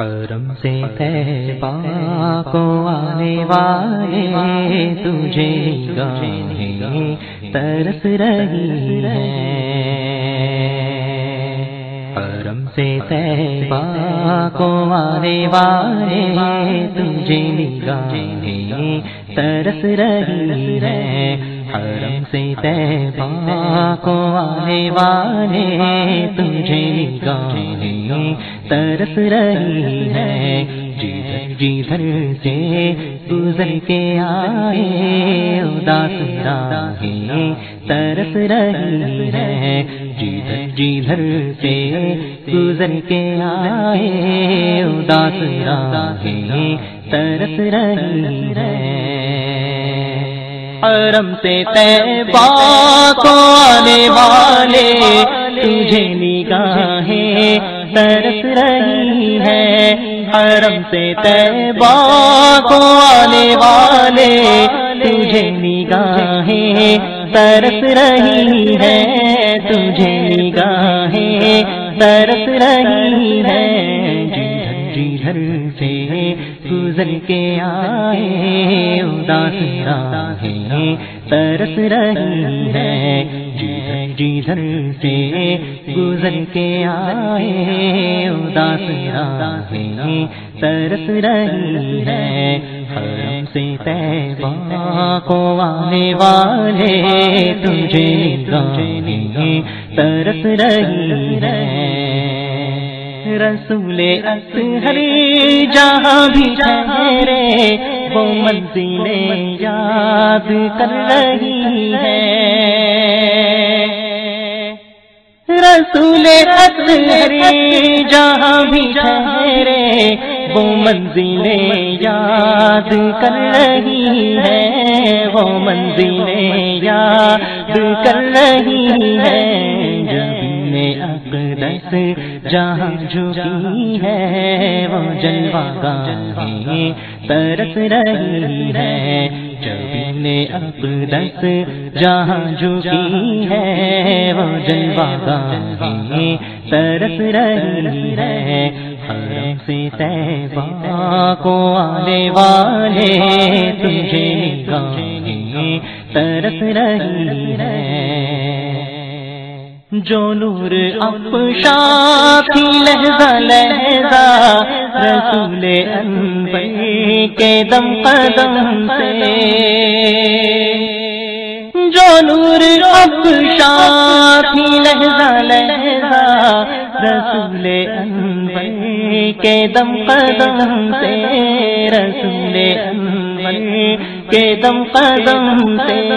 حرم سے تیبا کو آنے والے تجھے گاہیں ترس رہی ہے حرم سے تیبا کو آنے والے تجھے گاہیں ترس رہی ہے حرم سے تیبا کو آنے والے تجھے ترس رہی ہے۔ جدھر جدھر سے گزر کے آئے اداس راہیں ترس رہی ہے۔ جدھر جدھر سے گزر کے آئے اداس راہیں ترس رہی ہے۔ حرم سے تیبا کو آنے والے ترس رہی ہے، حرم سے تیبا کو آنے والے، تجھے نگاہیں ترس رہی ہے، تجھے نگاہیں ترس رہی ہے۔ جدھر سے گزر کے آئے، اداس راہیں ترس رہی ہے۔ جدھر سے گزر کے آئے اداس راہیں ترس رہی ہے، حرم سے تیبا کو آنے والے تجھے گاہیں ترس رہی ہے۔ رسول اصغر جہاں بھی ٹھہرے، وہ منزلیں یاد کر رہی ہے۔ رسول اصغر جہاں بھی ٹھہرے، وہ منزلیں یاد کر رہی ہے، وہ منزلیں یاد کر رہی ہے۔ اقدس جہاں جھکی ہے، وہ جلوہ گاہیں ترس رہی ہے۔ نے اقدس جہاں جھکی ہے، وہ جلوہ گاہیں ترس رہی ہے، حرم سے تیبا کو آنے والے تجھے گاہیں ترس رہی ہے۔ جو نور افشا تھی لہذا لہذا رسول انور کے دم قدم سے۔ جو نور افشا تھی لہذا لہذا رسول انور کے دم قدم سے۔ رسول انور کے دم قدم سے۔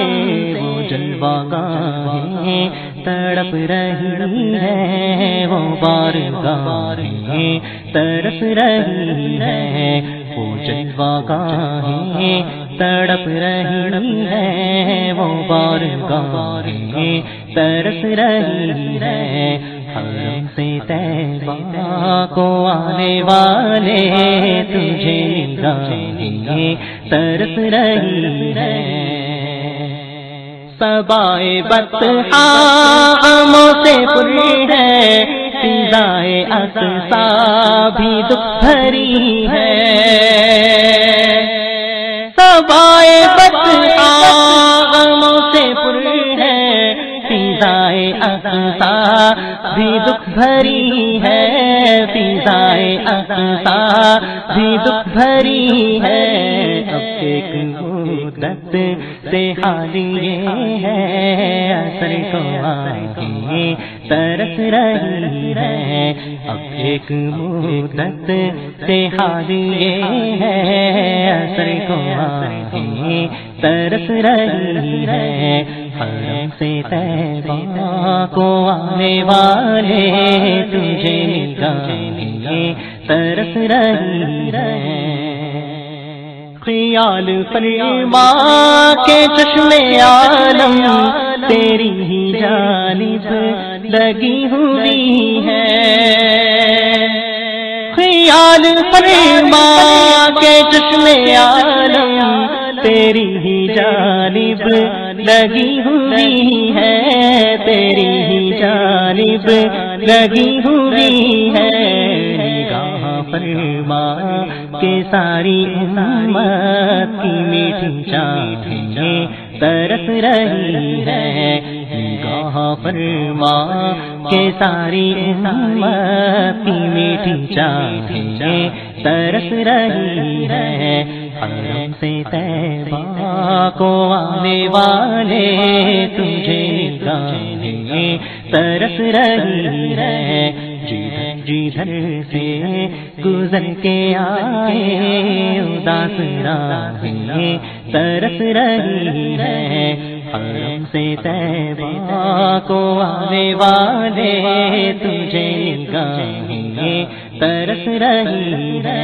وہ جلوہ گاہیں تڑپ رہی ہے، وہ بار گاہیں، تڑپ رہی ہے، وہ جلوہ گاہیں، تڑپ رہی ہے، وہ بار گاہیں ترس رہی ہے، حرم سے تیبا کو آنے والے تجھے گاہیں ترس رہی ہے۔ سبائے بت ہموں سے پوری ہے فضائے اقسا بھی دکھ بھری ہے۔ سبائے بت غموں سے پوری ہے فضائے اقسا بھی دکھ بھری ہے۔ فضائے اقسا بھی دکھ بھری ہے۔ اب ایک مدت سے حال یہ ہے، اثر کو آگے ترس رہی ہے۔ اب ایک مدت سے حال یہ ہے، اثر کو آگے ترس رہی ہے۔ حرم سے تیبا کو آنے والے تجھے نگاہیں، ترس رہی ہے۔ خیال فرما کے چشمے عالم تیری ہی جانب لگی ہوئی ہے۔ خیال فرما کے چشمے عالم تیری ہی جانب لگی ہوئی ہے تیری ہی جانب لگی ہوئی ہے۔ فرما کے ساری امت کی میٹھی چاہیں ترس رہی ہے نگاہ فرما کے ساری امت کی میٹھی چاہیں ترس رہی ہے حرم سے تیبا کو آنے والے تجھے نگاہیں ترس رہی ہے جی جدھر سے گزر کے آئے، اداس راہیں ترس رہی ہے، حرم سے تیبا کو آنے والے تجھے نگاہیں ترس رہی ہے۔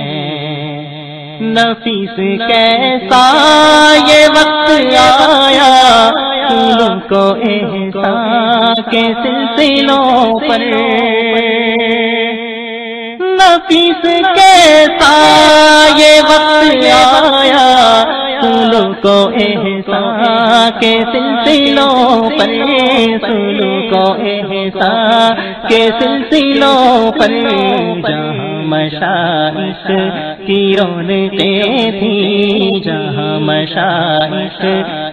نفیس کیسا یہ وقت آیا پھولوں کو احسان کے سلسلوں پر؟ نفیس کیسا یہ وقت آیا؟ پھولوں کو احسان کے سلسلوں پر پھولوں کو احسان کے سلسلوں پر۔ جہاں مشائش کی رونقیں تھی جہاں مشائش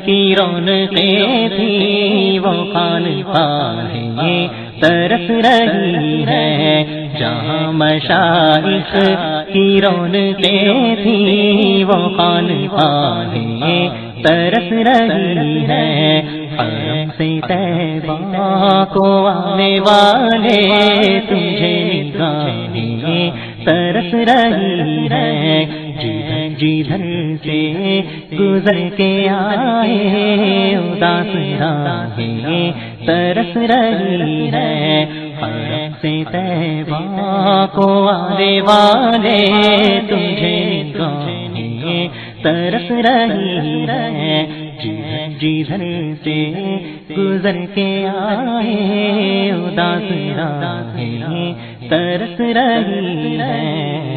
کی رونقیں تھی وہ خان پاہیں ترس رہی ہے، جہاں مشائش کی رونقیں تھی وہ خان پاہیں ترس رہی ہے۔ حرم سے تیبا کو آنے والے تجھے نگاہیں ترس رہی ہے۔ جدھر سے گزر کے آئے اداس راہیں ترس رہی ہے۔ حرم سے تیبا کو آنے والے تجھے نگاہیں ترس رہی ہے۔ جیدھر جدھر سے گزر کے آئے اداس ہے ترس رہی ہے۔